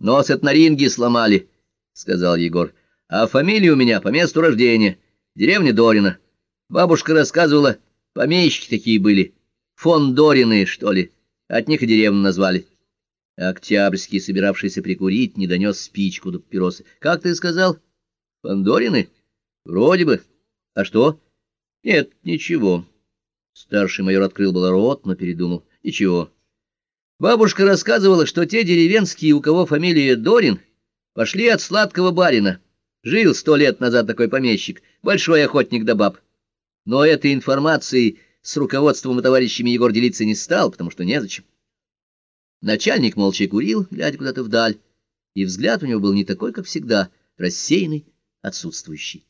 Нос от на ринге сломали, — сказал Егор. — А фамилия у меня по месту рождения. Деревня Дорина. Бабушка рассказывала, помещики такие были. Фон Дорины, что ли. От них и деревню назвали. Октябрьский, собиравшийся прикурить, не донес спичку до папиросы. — Как ты сказал? — Фондорины? — Вроде бы. — А что? — Нет, ничего. Старший майор открыл было рот, но передумал. — Ничего. Бабушка рассказывала, что те деревенские, у кого фамилия Дорин, пошли от сладкого барина. Жил сто лет назад такой помещик, большой охотник до баб. Но этой информацией с руководством и товарищами Егор делиться не стал, потому что незачем. Начальник молча курил, глядя куда-то вдаль, и взгляд у него был не такой, как всегда, рассеянный, отсутствующий.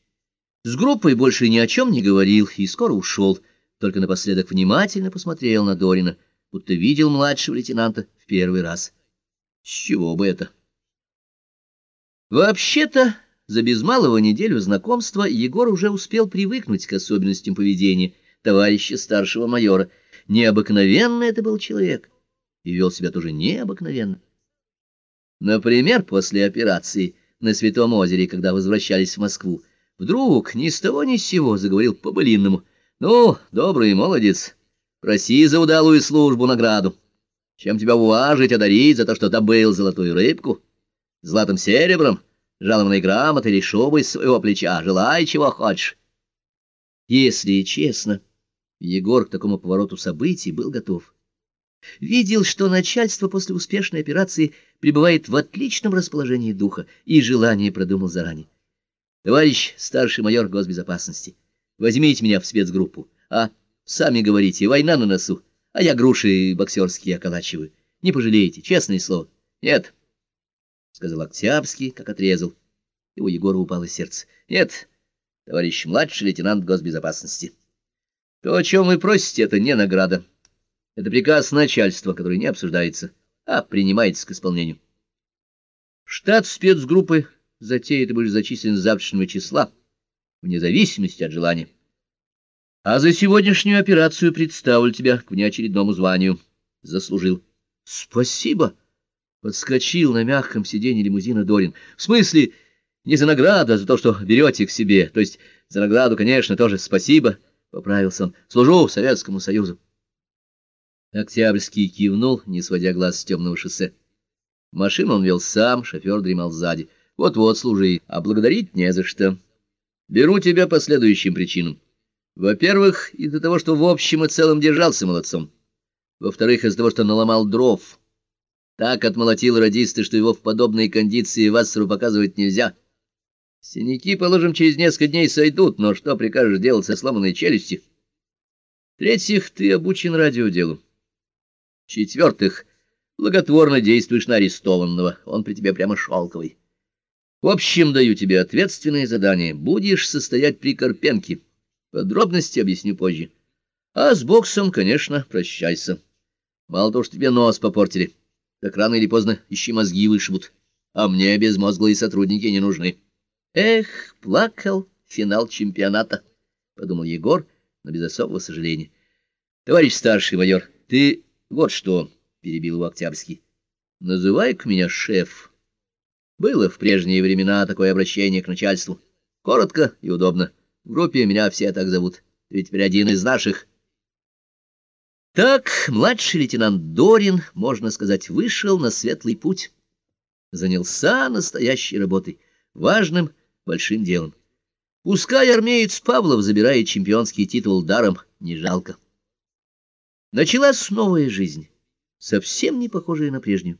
С группой больше ни о чем не говорил и скоро ушел, только напоследок внимательно посмотрел на Дорина, будто видел младшего лейтенанта в первый раз. С чего бы это? Вообще-то, за без малого неделю знакомства Егор уже успел привыкнуть к особенностям поведения товарища старшего майора. Необыкновенный это был человек и вел себя тоже необыкновенно. Например, после операции на Святом озере, когда возвращались в Москву, вдруг ни с того ни с сего заговорил по-былинному. «Ну, добрый молодец, проси за удалую службу награду. Чем тебя уважить, одарить за то, что добыл золотую рыбку? Златым серебром, жалованной грамотой или шубой своего плеча, желай, чего хочешь». Если честно, Егор к такому повороту событий был готов. Видел, что начальство после успешной операции пребывает в отличном расположении духа и желание продумал заранее. Товарищ старший майор госбезопасности, возьмите меня в спецгруппу, а сами говорите, война на носу, а я груши боксерские околачиваю. Не пожалеете, честное слово. Нет, — сказал Октябрьский, как отрезал. И у Егора упало сердце. Нет, товарищ младший лейтенант госбезопасности. То, о чем вы просите, это не награда. Это приказ начальства, который не обсуждается, а принимается к исполнению. Штат спецгруппы затеи это будет зачислен с завтрашнего числа, вне зависимости от желания. А за сегодняшнюю операцию представлю тебя к внеочередному званию. Заслужил. Спасибо. Подскочил на мягком сиденье лимузина Дорин. В смысле, не за награду, а за то, что берете к себе. То есть за награду, конечно, тоже спасибо, — поправился он. Служу Советскому Союзу. Октябрьский кивнул, не сводя глаз с темного шоссе. Машину он вел сам, шофер дремал сзади. Вот-вот, служи, а благодарить не за что. Беру тебя по следующим причинам. Во-первых, из-за того, что в общем и целом держался молодцом. Во-вторых, из-за того, что наломал дров. Так отмолотил радисты, что его в подобной кондиции Вассеру показывать нельзя. Синяки, положим, через несколько дней сойдут, но что прикажешь делать со сломанной челюстью? В-третьих, ты обучен радиоделу. В-четвертых, благотворно действуешь на арестованного, он при тебе прямо шелковый. В общем, даю тебе ответственное задание. Будешь состоять при Карпенке. Подробности объясню позже. А с боксом, конечно, прощайся. Мало того, что тебе нос попортили, так рано или поздно ищи мозги вышибут. А мне безмозглые сотрудники не нужны. Эх, плакал финал чемпионата, — подумал Егор, но без особого сожаления. Товарищ старший майор, ты вот что, — перебил его Октябрьский, — называй-ка меня шеф. Было в прежние времена такое обращение к начальству. Коротко и удобно. В группе меня все так зовут. Ведь теперь один из наших. Так, младший лейтенант Дорин, можно сказать, вышел на светлый путь. Занялся настоящей работой, важным, большим делом. Пускай армеец Павлов забирает чемпионский титул даром, не жалко. Началась новая жизнь, совсем не похожая на прежнюю.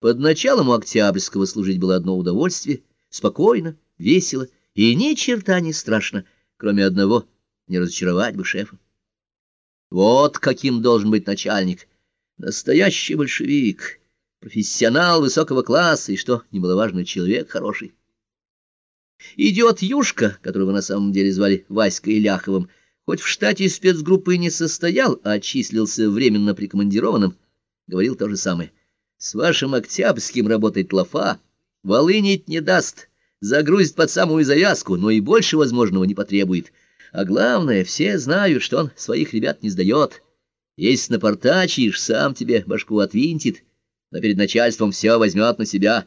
Под началом у Октябрьского служить было одно удовольствие, спокойно, весело и ни черта не страшно, кроме одного — не разочаровать бы шефа. Вот каким должен быть начальник. Настоящий большевик, профессионал высокого класса и, что немаловажно, человек хороший. Идет Юшка, которого на самом деле звали Васькой Ляховым, хоть в штате спецгруппы не состоял, а числился временно прикомандированным, говорил то же самое. С вашим Октябрьским работать лафа, волынить не даст, загрузит под самую завязку, но и больше возможного не потребует. А главное, все знают, что он своих ребят не сдает. Если напортачишь, сам тебе башку отвинтит, но перед начальством все возьмет на себя.